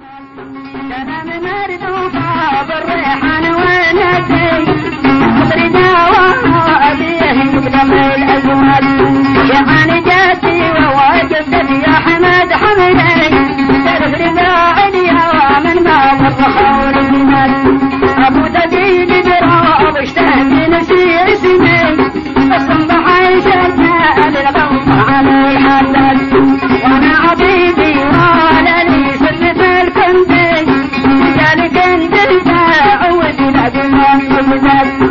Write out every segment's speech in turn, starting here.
Da da da da da Thank you.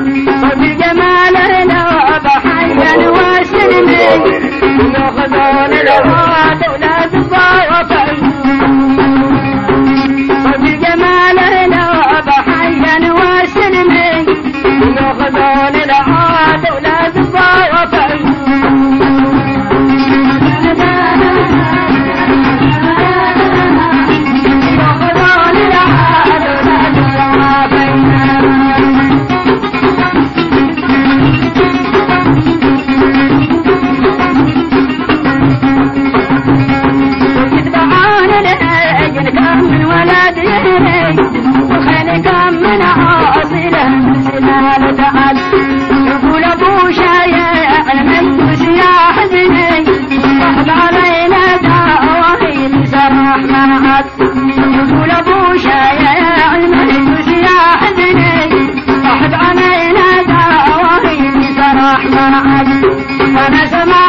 وخلقكم من ولد يهري وخلقكم من عاصلة سلالة تعد يقول أبو شايع المجلس يا حزني صحب علينا دعوة لسرح معك يقول أبو شايع المجلس يا حزني صحب علينا دعوة لسرح معك ونسمع